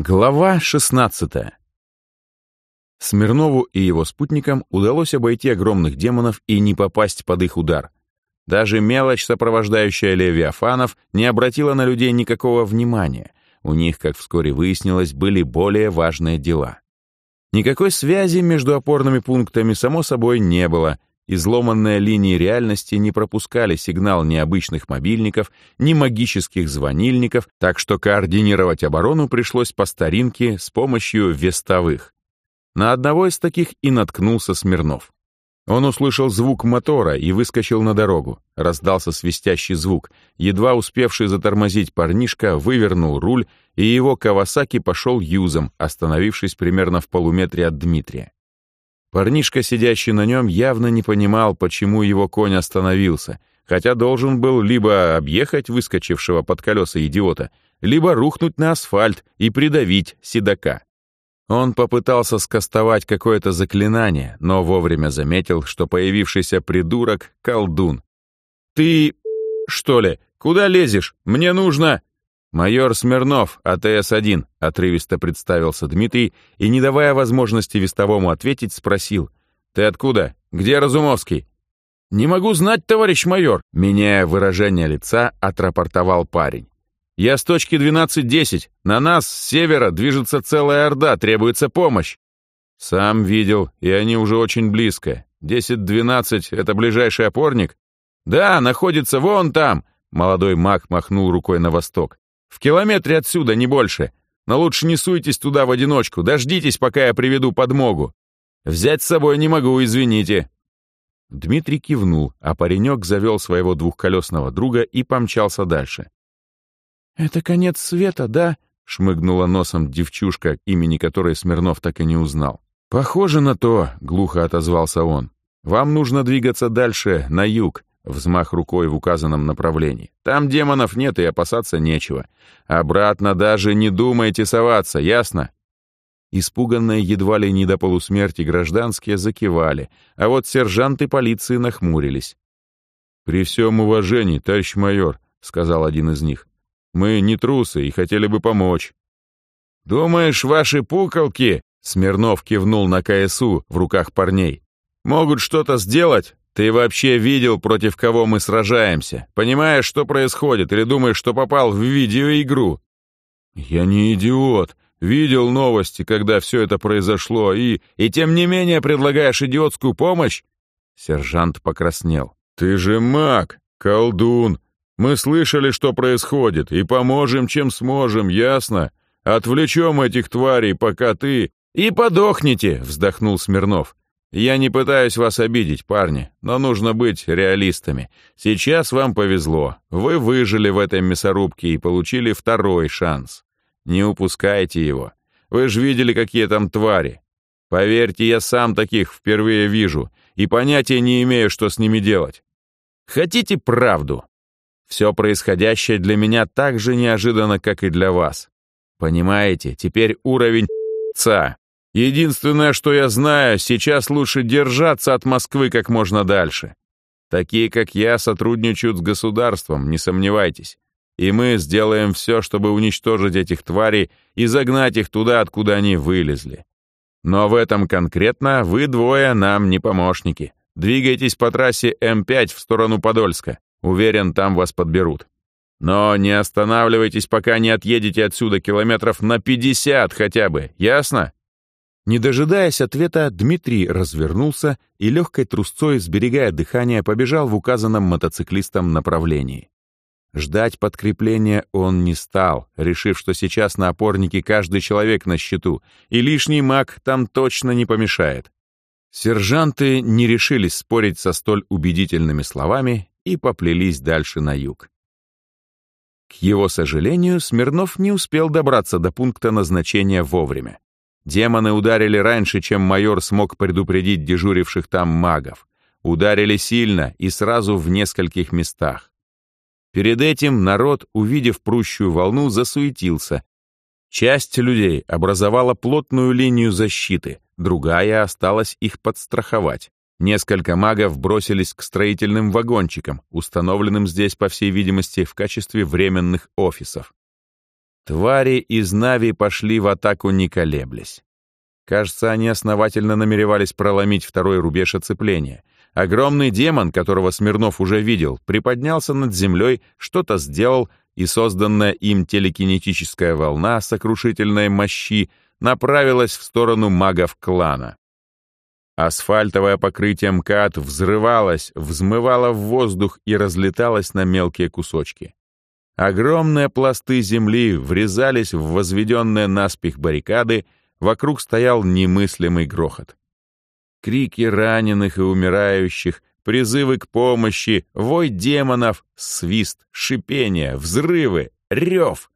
Глава 16 Смирнову и его спутникам удалось обойти огромных демонов и не попасть под их удар. Даже мелочь, сопровождающая Левиафанов, не обратила на людей никакого внимания. У них, как вскоре выяснилось, были более важные дела. Никакой связи между опорными пунктами, само собой, не было, Изломанные линии реальности не пропускали сигнал ни обычных мобильников, ни магических звонильников, так что координировать оборону пришлось по старинке с помощью вестовых. На одного из таких и наткнулся Смирнов. Он услышал звук мотора и выскочил на дорогу. Раздался свистящий звук. Едва успевший затормозить парнишка вывернул руль, и его Кавасаки пошел юзом, остановившись примерно в полуметре от Дмитрия. Парнишка, сидящий на нем, явно не понимал, почему его конь остановился, хотя должен был либо объехать выскочившего под колеса идиота, либо рухнуть на асфальт и придавить седока. Он попытался скостовать какое-то заклинание, но вовремя заметил, что появившийся придурок — колдун. «Ты... что ли? Куда лезешь? Мне нужно...» «Майор Смирнов, АТС-1», — отрывисто представился Дмитрий и, не давая возможности вестовому ответить, спросил. «Ты откуда? Где Разумовский?» «Не могу знать, товарищ майор», — меняя выражение лица, отрапортовал парень. «Я с точки 12-10. На нас с севера движется целая орда, требуется помощь». «Сам видел, и они уже очень близко. 10-12 — это ближайший опорник?» «Да, находится вон там», — молодой маг махнул рукой на восток. В километре отсюда, не больше. Но лучше не суйтесь туда в одиночку, дождитесь, пока я приведу подмогу. Взять с собой не могу, извините». Дмитрий кивнул, а паренек завел своего двухколесного друга и помчался дальше. «Это конец света, да?» — шмыгнула носом девчушка, имени которой Смирнов так и не узнал. «Похоже на то», — глухо отозвался он. «Вам нужно двигаться дальше, на юг. Взмах рукой в указанном направлении. Там демонов нет и опасаться нечего. Обратно даже не думайте соваться, ясно? Испуганные едва ли не до полусмерти гражданские закивали, а вот сержанты полиции нахмурились. «При всем уважении, товарищ майор», — сказал один из них, — «мы не трусы и хотели бы помочь». «Думаешь, ваши пуколки?» — Смирнов кивнул на КСУ в руках парней. «Могут что-то сделать? Ты вообще видел, против кого мы сражаемся? Понимаешь, что происходит, или думаешь, что попал в видеоигру? Я не идиот. Видел новости, когда все это произошло, и... И тем не менее предлагаешь идиотскую помощь? Сержант покраснел. Ты же маг, колдун. Мы слышали, что происходит, и поможем, чем сможем, ясно? Отвлечем этих тварей, пока ты... И подохните, вздохнул Смирнов. Я не пытаюсь вас обидеть, парни, но нужно быть реалистами. Сейчас вам повезло. Вы выжили в этой мясорубке и получили второй шанс. Не упускайте его. Вы же видели, какие там твари. Поверьте, я сам таких впервые вижу и понятия не имею, что с ними делать. Хотите правду? Все происходящее для меня так же неожиданно, как и для вас. Понимаете, теперь уровень ца Единственное, что я знаю, сейчас лучше держаться от Москвы как можно дальше. Такие, как я, сотрудничают с государством, не сомневайтесь. И мы сделаем все, чтобы уничтожить этих тварей и загнать их туда, откуда они вылезли. Но в этом конкретно вы двое нам не помощники. Двигайтесь по трассе М5 в сторону Подольска. Уверен, там вас подберут. Но не останавливайтесь, пока не отъедете отсюда километров на 50 хотя бы, ясно? Не дожидаясь ответа, Дмитрий развернулся и легкой трусцой, сберегая дыхание, побежал в указанном мотоциклистом направлении. Ждать подкрепления он не стал, решив, что сейчас на опорнике каждый человек на счету, и лишний маг там точно не помешает. Сержанты не решились спорить со столь убедительными словами и поплелись дальше на юг. К его сожалению, Смирнов не успел добраться до пункта назначения вовремя. Демоны ударили раньше, чем майор смог предупредить дежуривших там магов. Ударили сильно и сразу в нескольких местах. Перед этим народ, увидев прущую волну, засуетился. Часть людей образовала плотную линию защиты, другая осталась их подстраховать. Несколько магов бросились к строительным вагончикам, установленным здесь, по всей видимости, в качестве временных офисов. Твари из Нави пошли в атаку не колеблясь. Кажется, они основательно намеревались проломить второй рубеж оцепления. Огромный демон, которого Смирнов уже видел, приподнялся над землей, что-то сделал, и созданная им телекинетическая волна сокрушительной мощи направилась в сторону магов клана. Асфальтовое покрытие МКАД взрывалось, взмывало в воздух и разлеталось на мелкие кусочки. Огромные пласты земли врезались в возведенные наспех баррикады, вокруг стоял немыслимый грохот. Крики раненых и умирающих, призывы к помощи, вой демонов, свист, шипение, взрывы, рев.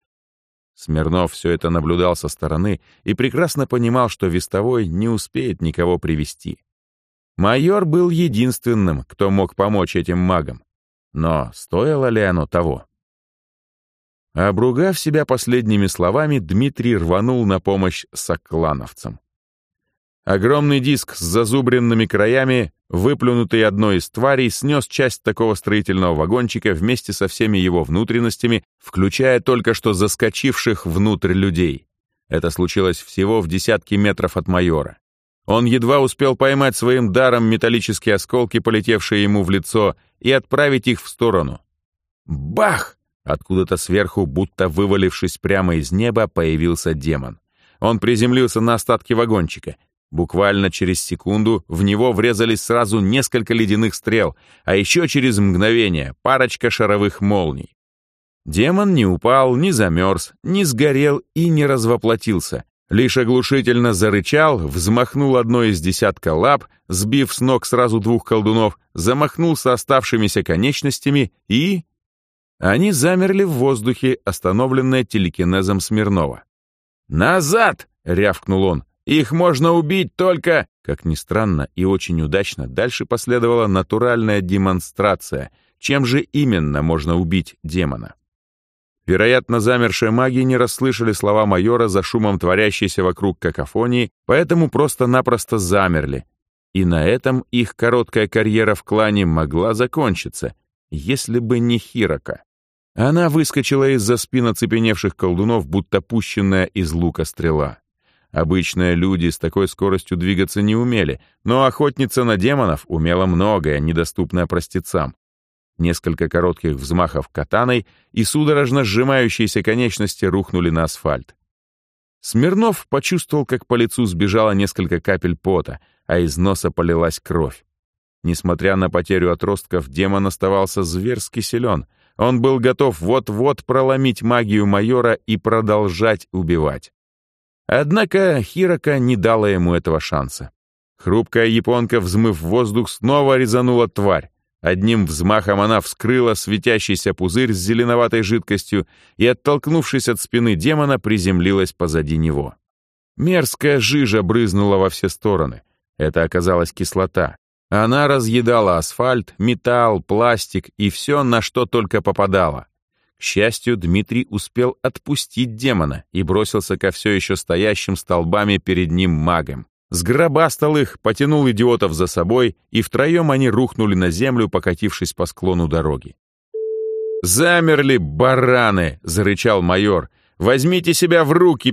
Смирнов все это наблюдал со стороны и прекрасно понимал, что Вестовой не успеет никого привести. Майор был единственным, кто мог помочь этим магам. Но стоило ли оно того? Обругав себя последними словами, Дмитрий рванул на помощь соклановцам. Огромный диск с зазубренными краями, выплюнутый одной из тварей, снес часть такого строительного вагончика вместе со всеми его внутренностями, включая только что заскочивших внутрь людей. Это случилось всего в десятки метров от майора. Он едва успел поймать своим даром металлические осколки, полетевшие ему в лицо, и отправить их в сторону. Бах! Откуда-то сверху, будто вывалившись прямо из неба, появился демон. Он приземлился на остатки вагончика — Буквально через секунду в него врезались сразу несколько ледяных стрел, а еще через мгновение парочка шаровых молний. Демон не упал, не замерз, не сгорел и не развоплотился. Лишь оглушительно зарычал, взмахнул одной из десятка лап, сбив с ног сразу двух колдунов, замахнулся оставшимися конечностями и... Они замерли в воздухе, остановленные телекинезом Смирнова. «Назад!» — рявкнул он. Их можно убить только...» Как ни странно и очень удачно, дальше последовала натуральная демонстрация, чем же именно можно убить демона. Вероятно, замершие маги не расслышали слова майора за шумом творящейся вокруг какофонии, поэтому просто-напросто замерли. И на этом их короткая карьера в клане могла закончиться, если бы не Хирока. Она выскочила из-за спин оцепеневших колдунов, будто пущенная из лука стрела. Обычные люди с такой скоростью двигаться не умели, но охотница на демонов умела многое, недоступное простецам. Несколько коротких взмахов катаной, и судорожно сжимающиеся конечности рухнули на асфальт. Смирнов почувствовал, как по лицу сбежало несколько капель пота, а из носа полилась кровь. Несмотря на потерю отростков, демон оставался зверски силен. Он был готов вот-вот проломить магию майора и продолжать убивать. Однако Хирока не дала ему этого шанса. Хрупкая японка, взмыв воздух, снова резанула тварь. Одним взмахом она вскрыла светящийся пузырь с зеленоватой жидкостью и, оттолкнувшись от спины демона, приземлилась позади него. Мерзкая жижа брызнула во все стороны. Это оказалась кислота. Она разъедала асфальт, металл, пластик и все, на что только попадало. К счастью, Дмитрий успел отпустить демона и бросился ко все еще стоящим столбами перед ним магам. Сгробастал их, потянул идиотов за собой, и втроем они рухнули на землю, покатившись по склону дороги. «Замерли, бараны!» — зарычал майор. «Возьмите себя в руки!»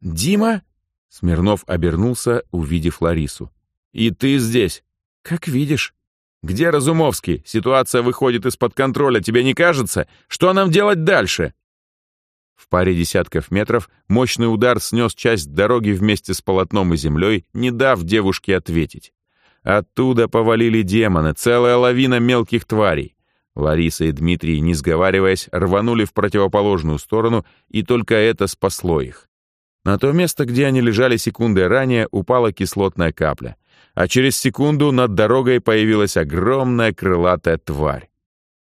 «Дима?» — Смирнов обернулся, увидев Ларису. «И ты здесь?» «Как видишь». «Где Разумовский? Ситуация выходит из-под контроля, тебе не кажется? Что нам делать дальше?» В паре десятков метров мощный удар снес часть дороги вместе с полотном и землей, не дав девушке ответить. Оттуда повалили демоны, целая лавина мелких тварей. Лариса и Дмитрий, не сговариваясь, рванули в противоположную сторону, и только это спасло их. На то место, где они лежали секунды ранее, упала кислотная капля а через секунду над дорогой появилась огромная крылатая тварь.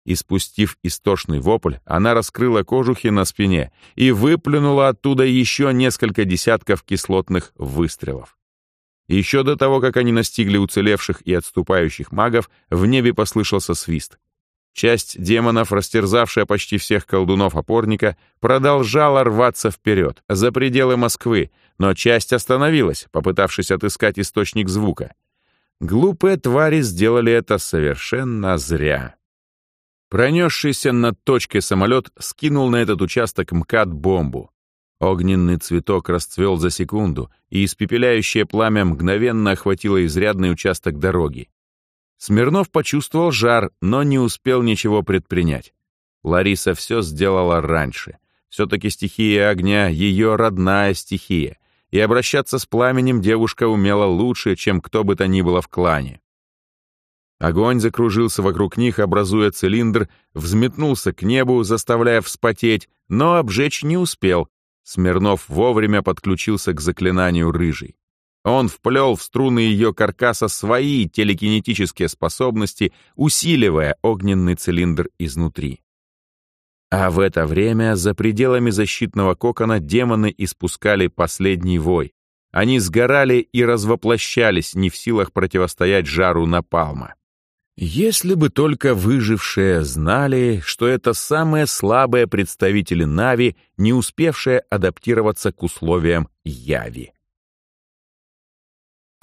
Испустив истошный вопль, она раскрыла кожухи на спине и выплюнула оттуда еще несколько десятков кислотных выстрелов. Еще до того, как они настигли уцелевших и отступающих магов, в небе послышался свист. Часть демонов, растерзавшая почти всех колдунов опорника, продолжала рваться вперед, за пределы Москвы, но часть остановилась, попытавшись отыскать источник звука. Глупые твари сделали это совершенно зря. Пронесшийся над точкой самолет скинул на этот участок МКАД бомбу. Огненный цветок расцвел за секунду, и испепеляющее пламя мгновенно охватило изрядный участок дороги. Смирнов почувствовал жар, но не успел ничего предпринять. Лариса все сделала раньше. Все-таки стихия огня — ее родная стихия, и обращаться с пламенем девушка умела лучше, чем кто бы то ни было в клане. Огонь закружился вокруг них, образуя цилиндр, взметнулся к небу, заставляя вспотеть, но обжечь не успел. Смирнов вовремя подключился к заклинанию рыжий. Он вплел в струны ее каркаса свои телекинетические способности, усиливая огненный цилиндр изнутри. А в это время за пределами защитного кокона демоны испускали последний вой. Они сгорали и развоплощались, не в силах противостоять жару напалма. Если бы только выжившие знали, что это самые слабые представители Нави, не успевшие адаптироваться к условиям Яви.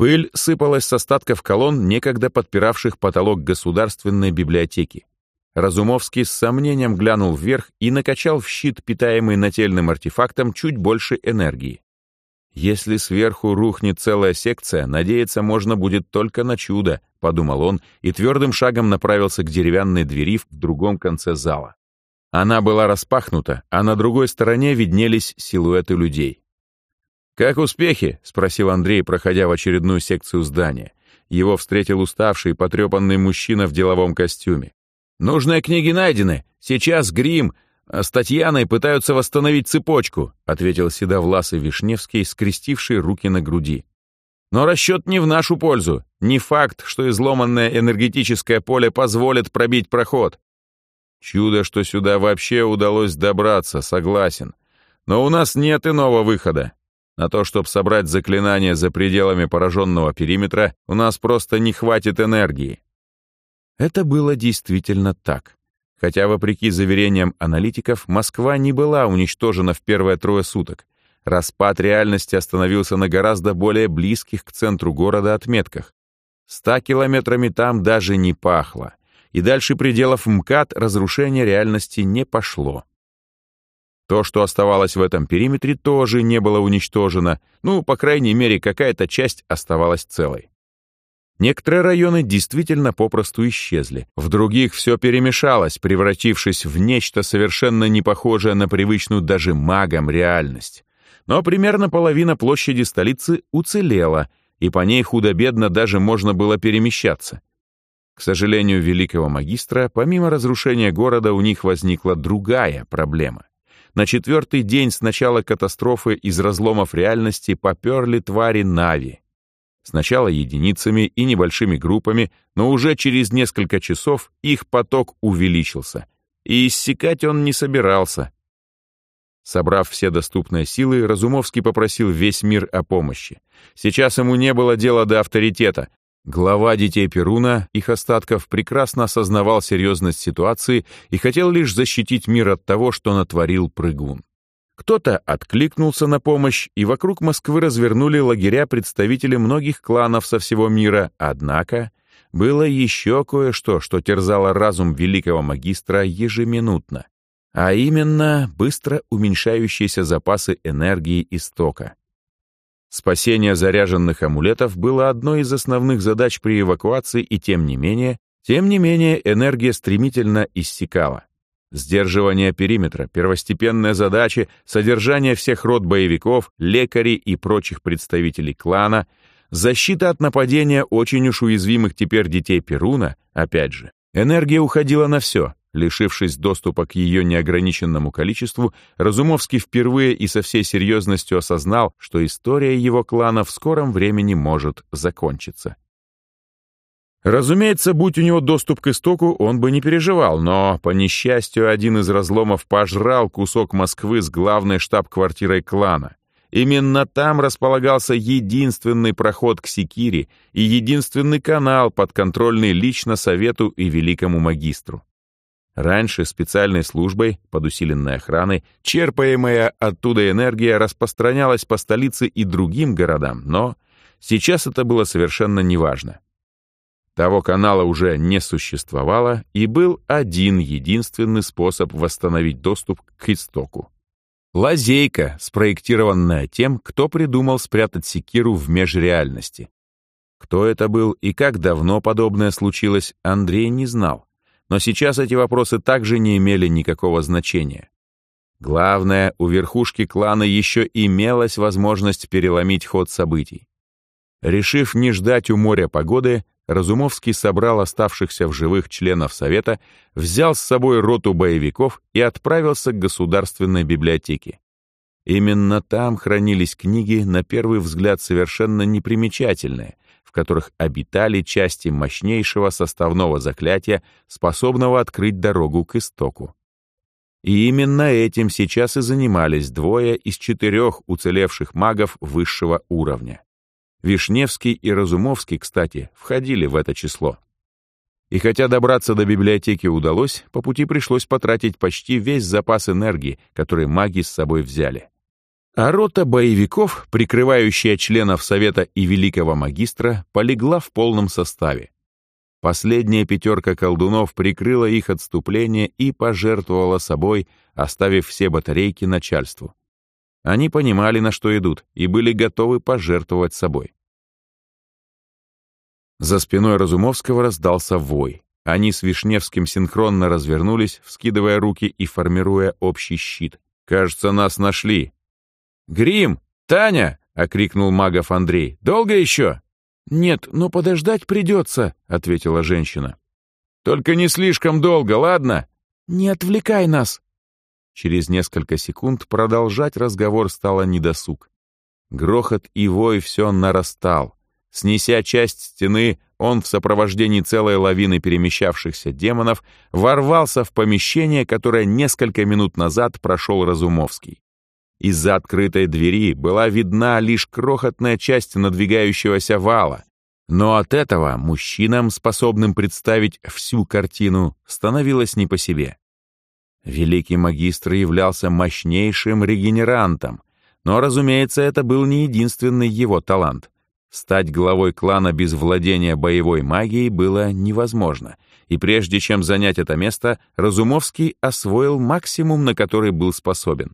Пыль сыпалась с остатков колонн, некогда подпиравших потолок государственной библиотеки. Разумовский с сомнением глянул вверх и накачал в щит, питаемый нательным артефактом, чуть больше энергии. «Если сверху рухнет целая секция, надеяться можно будет только на чудо», — подумал он и твердым шагом направился к деревянной двери в другом конце зала. Она была распахнута, а на другой стороне виднелись силуэты людей. «Как успехи?» — спросил Андрей, проходя в очередную секцию здания. Его встретил уставший, потрепанный мужчина в деловом костюме. «Нужные книги найдены. Сейчас грим. А с Татьяной пытаются восстановить цепочку», — ответил седовласый Вишневский, скрестивший руки на груди. «Но расчет не в нашу пользу. Не факт, что изломанное энергетическое поле позволит пробить проход. Чудо, что сюда вообще удалось добраться, согласен. Но у нас нет иного выхода. На то, чтобы собрать заклинание за пределами пораженного периметра, у нас просто не хватит энергии. Это было действительно так. Хотя, вопреки заверениям аналитиков, Москва не была уничтожена в первые трое суток. Распад реальности остановился на гораздо более близких к центру города отметках. Ста километрами там даже не пахло. И дальше пределов МКАД разрушение реальности не пошло. То, что оставалось в этом периметре, тоже не было уничтожено, ну, по крайней мере, какая-то часть оставалась целой. Некоторые районы действительно попросту исчезли, в других все перемешалось, превратившись в нечто совершенно не похожее на привычную даже магам реальность. Но примерно половина площади столицы уцелела, и по ней худо-бедно даже можно было перемещаться. К сожалению, великого магистра, помимо разрушения города, у них возникла другая проблема. На четвертый день с начала катастрофы из разломов реальности поперли твари Нави. Сначала единицами и небольшими группами, но уже через несколько часов их поток увеличился. И иссякать он не собирался. Собрав все доступные силы, Разумовский попросил весь мир о помощи. Сейчас ему не было дела до авторитета, Глава детей Перуна, их остатков, прекрасно осознавал серьезность ситуации и хотел лишь защитить мир от того, что натворил прыгун. Кто-то откликнулся на помощь, и вокруг Москвы развернули лагеря представители многих кланов со всего мира, однако было еще кое-что, что терзало разум великого магистра ежеминутно, а именно быстро уменьшающиеся запасы энергии истока. Спасение заряженных амулетов было одной из основных задач при эвакуации, и тем не менее, тем не менее энергия стремительно иссякала. Сдерживание периметра, первостепенная задача, содержание всех род боевиков, лекарей и прочих представителей клана, защита от нападения очень уж уязвимых теперь детей Перуна, опять же. Энергия уходила на все, Лишившись доступа к ее неограниченному количеству, Разумовский впервые и со всей серьезностью осознал, что история его клана в скором времени может закончиться. Разумеется, будь у него доступ к истоку, он бы не переживал, но, по несчастью, один из разломов пожрал кусок Москвы с главной штаб-квартирой клана. Именно там располагался единственный проход к Секири и единственный канал, подконтрольный лично Совету и Великому Магистру. Раньше специальной службой, под усиленной охраной, черпаемая оттуда энергия распространялась по столице и другим городам, но сейчас это было совершенно неважно. Того канала уже не существовало, и был один единственный способ восстановить доступ к истоку. Лазейка, спроектированная тем, кто придумал спрятать секиру в межреальности. Кто это был и как давно подобное случилось, Андрей не знал. Но сейчас эти вопросы также не имели никакого значения. Главное, у верхушки клана еще имелась возможность переломить ход событий. Решив не ждать у моря погоды, Разумовский собрал оставшихся в живых членов Совета, взял с собой роту боевиков и отправился к Государственной библиотеке. Именно там хранились книги, на первый взгляд совершенно непримечательные, в которых обитали части мощнейшего составного заклятия, способного открыть дорогу к истоку. И именно этим сейчас и занимались двое из четырех уцелевших магов высшего уровня. Вишневский и Разумовский, кстати, входили в это число. И хотя добраться до библиотеки удалось, по пути пришлось потратить почти весь запас энергии, который маги с собой взяли. А рота боевиков, прикрывающая членов Совета и Великого Магистра, полегла в полном составе. Последняя пятерка колдунов прикрыла их отступление и пожертвовала собой, оставив все батарейки начальству. Они понимали, на что идут, и были готовы пожертвовать собой. За спиной Разумовского раздался вой. Они с Вишневским синхронно развернулись, вскидывая руки и формируя общий щит. «Кажется, нас нашли». «Грим! Таня!» — окрикнул магов Андрей. «Долго еще?» «Нет, но подождать придется», — ответила женщина. «Только не слишком долго, ладно?» «Не отвлекай нас», Через несколько секунд продолжать разговор стало недосуг. Грохот и вой все нарастал. Снеся часть стены, он в сопровождении целой лавины перемещавшихся демонов ворвался в помещение, которое несколько минут назад прошел Разумовский. Из-за открытой двери была видна лишь крохотная часть надвигающегося вала, но от этого мужчинам, способным представить всю картину, становилось не по себе. Великий магистр являлся мощнейшим регенерантом, но, разумеется, это был не единственный его талант. Стать главой клана без владения боевой магией было невозможно, и прежде чем занять это место, Разумовский освоил максимум, на который был способен.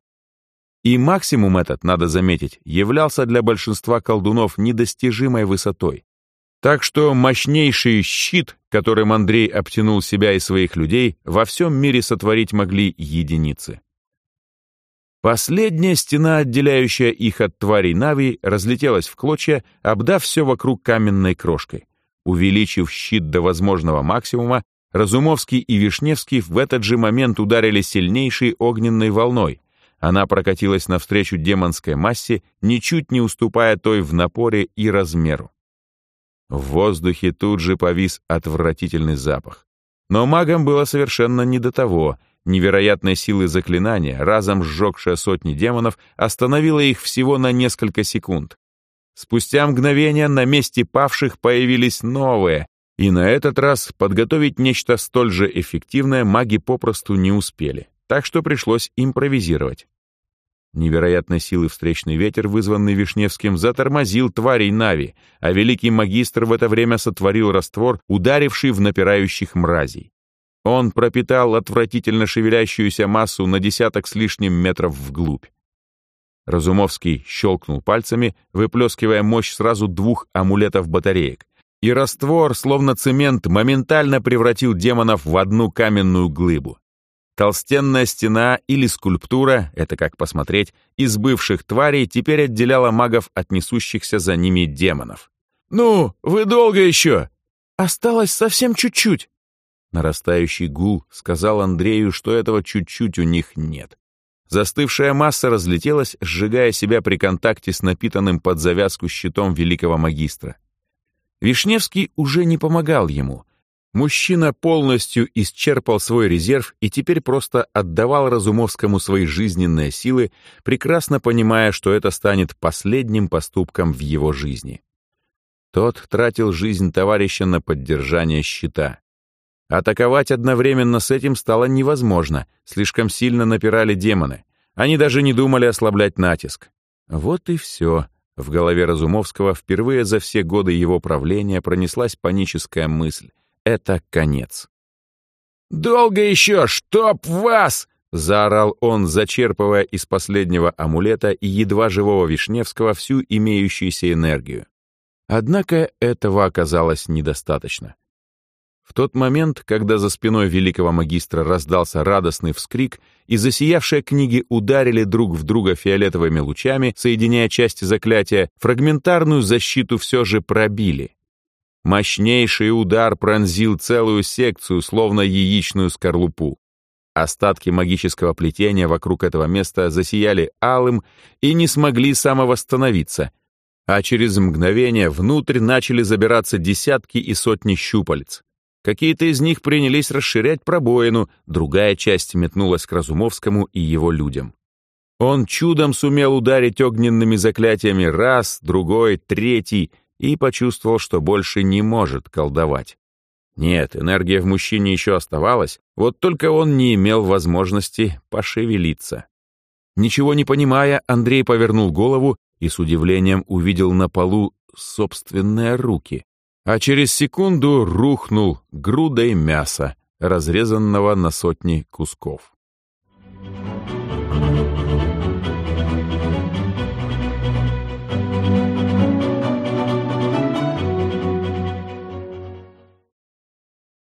И максимум этот, надо заметить, являлся для большинства колдунов недостижимой высотой. Так что мощнейший щит, которым Андрей обтянул себя и своих людей, во всем мире сотворить могли единицы. Последняя стена, отделяющая их от тварей Нави, разлетелась в клочья, обдав все вокруг каменной крошкой. Увеличив щит до возможного максимума, Разумовский и Вишневский в этот же момент ударили сильнейшей огненной волной. Она прокатилась навстречу демонской массе, ничуть не уступая той в напоре и размеру. В воздухе тут же повис отвратительный запах. Но магам было совершенно не до того. Невероятной силы заклинания, разом сжегшая сотни демонов, остановила их всего на несколько секунд. Спустя мгновение на месте павших появились новые, и на этот раз подготовить нечто столь же эффективное маги попросту не успели, так что пришлось импровизировать. Невероятной силы встречный ветер, вызванный Вишневским, затормозил тварей Нави, а великий магистр в это время сотворил раствор, ударивший в напирающих мразей. Он пропитал отвратительно шевелящуюся массу на десяток с лишним метров вглубь. Разумовский щелкнул пальцами, выплескивая мощь сразу двух амулетов-батареек, и раствор, словно цемент, моментально превратил демонов в одну каменную глыбу. Толстенная стена или скульптура, это как посмотреть, из бывших тварей теперь отделяла магов от несущихся за ними демонов. «Ну, вы долго еще?» «Осталось совсем чуть-чуть». Нарастающий гул сказал Андрею, что этого чуть-чуть у них нет. Застывшая масса разлетелась, сжигая себя при контакте с напитанным под завязку щитом великого магистра. Вишневский уже не помогал ему — Мужчина полностью исчерпал свой резерв и теперь просто отдавал Разумовскому свои жизненные силы, прекрасно понимая, что это станет последним поступком в его жизни. Тот тратил жизнь товарища на поддержание щита. Атаковать одновременно с этим стало невозможно, слишком сильно напирали демоны. Они даже не думали ослаблять натиск. Вот и все. В голове Разумовского впервые за все годы его правления пронеслась паническая мысль. Это конец. «Долго еще, чтоб вас!» — заорал он, зачерпывая из последнего амулета и едва живого Вишневского всю имеющуюся энергию. Однако этого оказалось недостаточно. В тот момент, когда за спиной великого магистра раздался радостный вскрик и засиявшие книги ударили друг в друга фиолетовыми лучами, соединяя части заклятия, фрагментарную защиту все же пробили. Мощнейший удар пронзил целую секцию, словно яичную скорлупу. Остатки магического плетения вокруг этого места засияли алым и не смогли самовосстановиться, а через мгновение внутрь начали забираться десятки и сотни щупалец. Какие-то из них принялись расширять пробоину, другая часть метнулась к Разумовскому и его людям. Он чудом сумел ударить огненными заклятиями раз, другой, третий и почувствовал, что больше не может колдовать. Нет, энергия в мужчине еще оставалась, вот только он не имел возможности пошевелиться. Ничего не понимая, Андрей повернул голову и с удивлением увидел на полу собственные руки а через секунду рухнул грудой мяса, разрезанного на сотни кусков. Thank you.